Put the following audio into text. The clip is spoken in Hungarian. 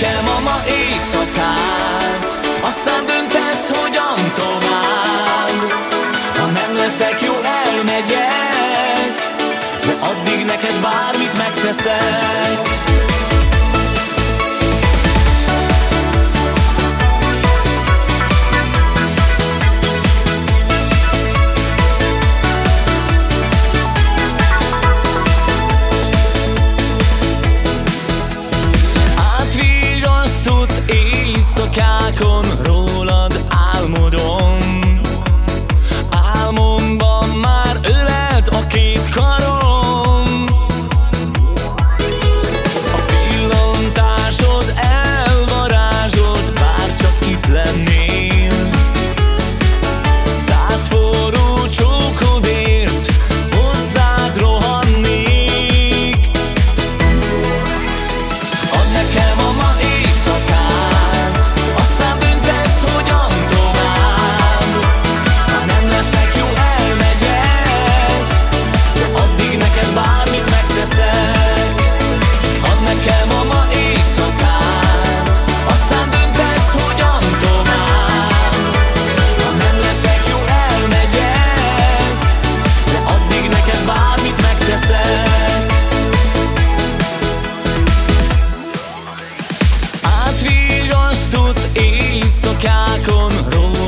nekem a ma éjszakát Aztán döntesz, hogyan tovább. Ha nem leszek jó, elmegyek De addig neked bármit megteszek. Con i Con Rose.